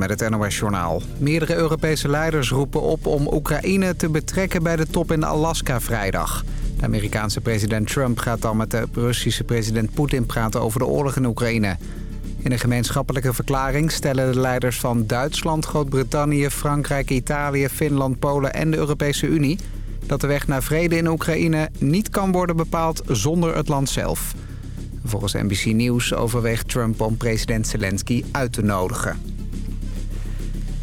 met het NOS-journaal. Meerdere Europese leiders roepen op om Oekraïne te betrekken bij de top in Alaska vrijdag. De Amerikaanse president Trump gaat dan met de Russische president Poetin praten over de oorlog in Oekraïne. In een gemeenschappelijke verklaring stellen de leiders van Duitsland, Groot-Brittannië, Frankrijk, Italië, Finland, Polen en de Europese Unie... dat de weg naar vrede in Oekraïne niet kan worden bepaald zonder het land zelf. Volgens NBC News overweegt Trump om president Zelensky uit te nodigen.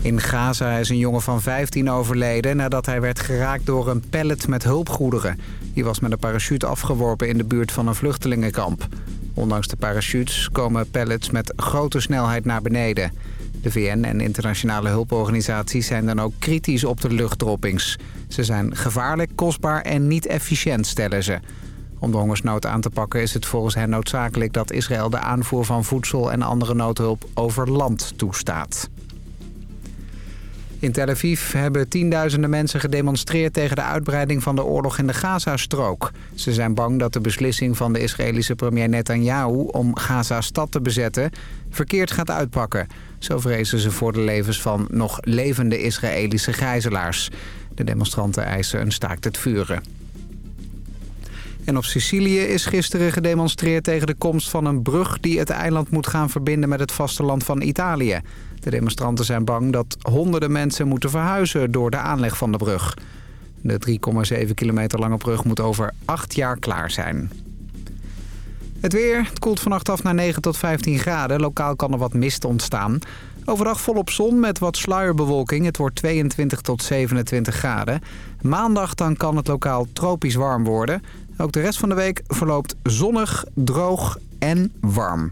In Gaza is een jongen van 15 overleden nadat hij werd geraakt door een pallet met hulpgoederen. Die was met een parachute afgeworpen in de buurt van een vluchtelingenkamp. Ondanks de parachutes komen pallets met grote snelheid naar beneden. De VN en internationale hulporganisaties zijn dan ook kritisch op de luchtdroppings. Ze zijn gevaarlijk, kostbaar en niet efficiënt, stellen ze. Om de hongersnood aan te pakken is het volgens hen noodzakelijk dat Israël de aanvoer van voedsel en andere noodhulp over land toestaat. In Tel Aviv hebben tienduizenden mensen gedemonstreerd tegen de uitbreiding van de oorlog in de Gazastrook. Ze zijn bang dat de beslissing van de Israëlische premier Netanyahu om Gaza-stad te bezetten verkeerd gaat uitpakken. Zo vrezen ze voor de levens van nog levende Israëlische gijzelaars. De demonstranten eisen een staakt het vuren. En op Sicilië is gisteren gedemonstreerd tegen de komst van een brug... die het eiland moet gaan verbinden met het vasteland van Italië. De demonstranten zijn bang dat honderden mensen moeten verhuizen door de aanleg van de brug. De 3,7 kilometer lange brug moet over acht jaar klaar zijn. Het weer. Het koelt vannacht af naar 9 tot 15 graden. Lokaal kan er wat mist ontstaan. Overdag volop zon met wat sluierbewolking. Het wordt 22 tot 27 graden. Maandag dan kan het lokaal tropisch warm worden. Ook de rest van de week verloopt zonnig, droog en warm.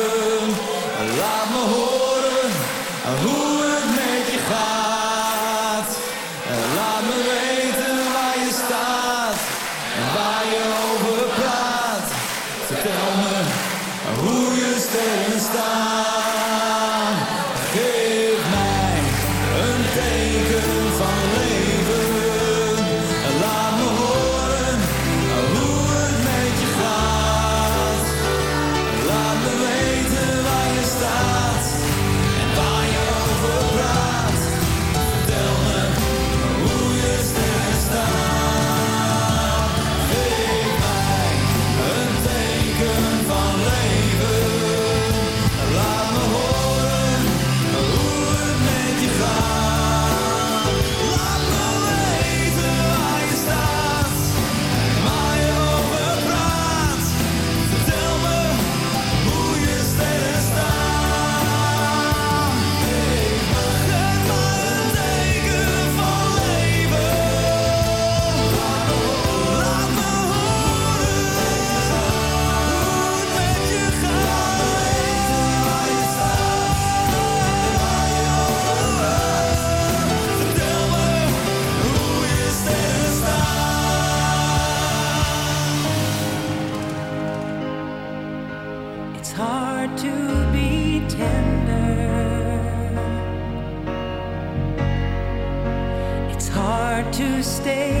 face.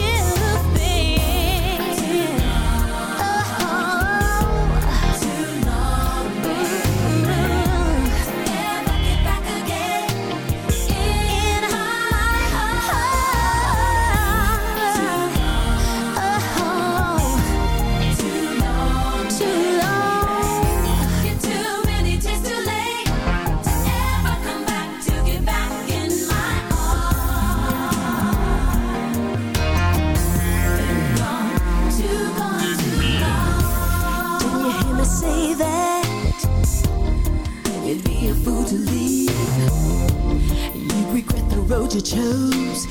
chose.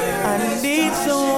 I need someone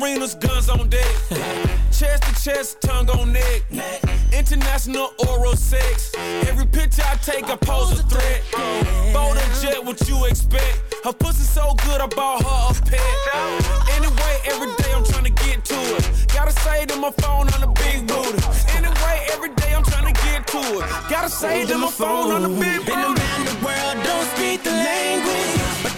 Arenas, guns on deck. chest to chest, tongue on neck. International oral sex. Every picture I take, I pose a threat. Bold and jet, what you expect? Her pussy so good, I bought her a pet. Anyway, every day I'm trying to get to it. Gotta save to my phone on the big booty. Anyway, every day I'm trying to get to it. Gotta save to my phone on the big Been booty. around the world, don't speak the language.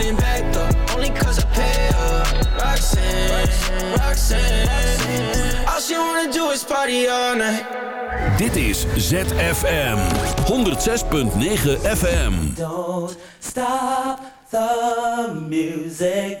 running back though, only cause I pay her. Roxanne, Roxanne. All she wanna do is party all night. Dit is ZFM 106.9 FM. Don't stop the music.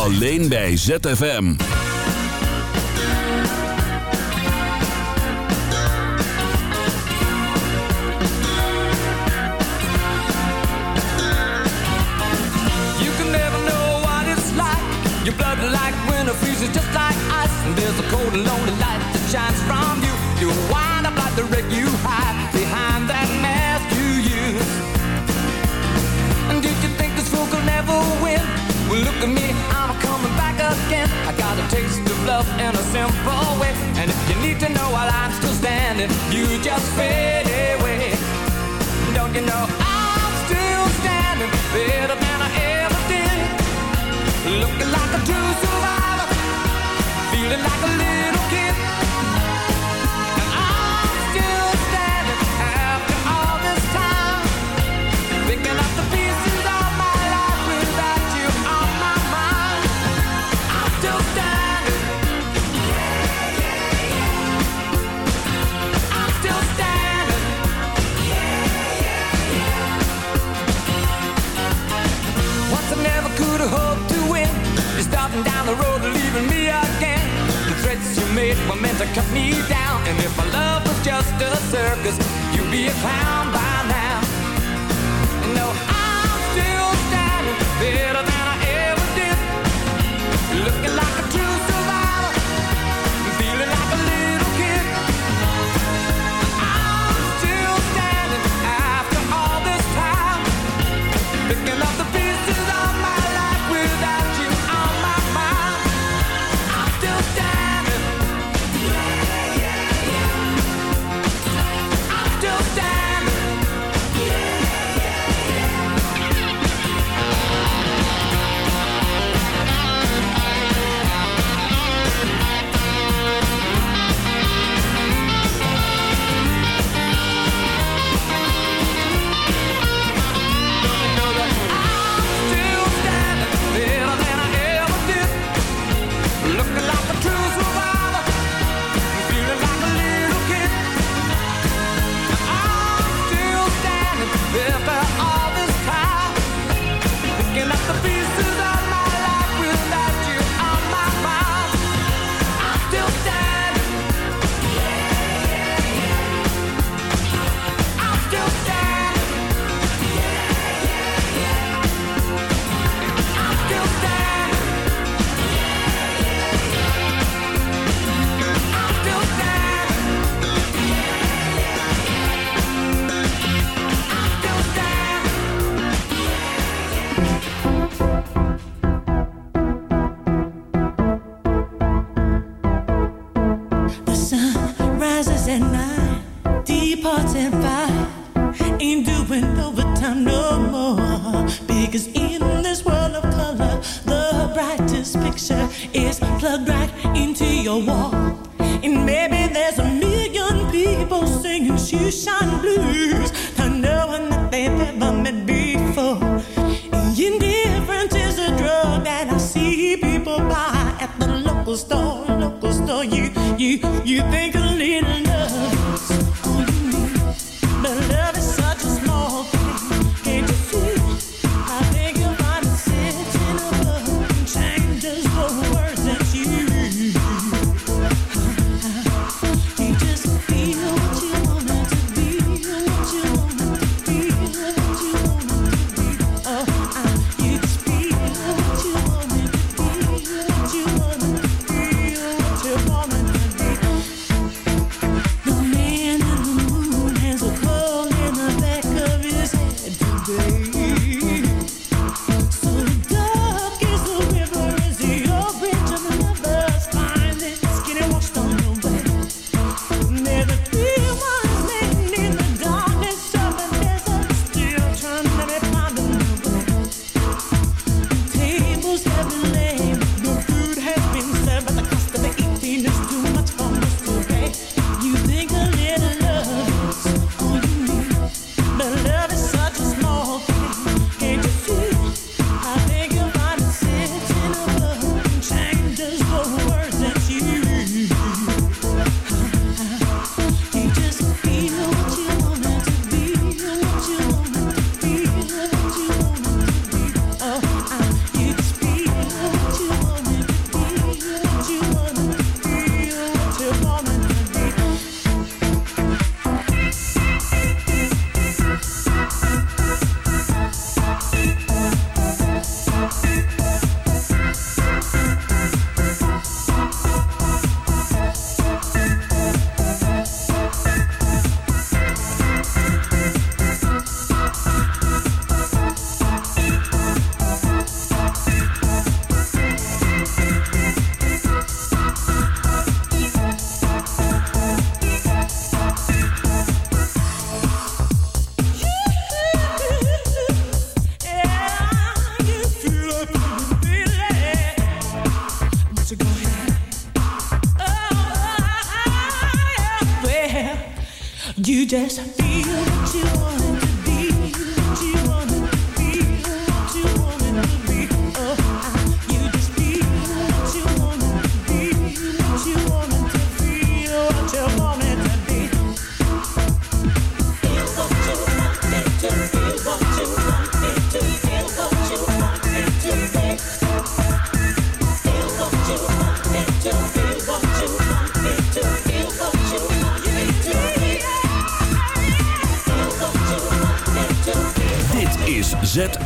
Alleen bij ZFM.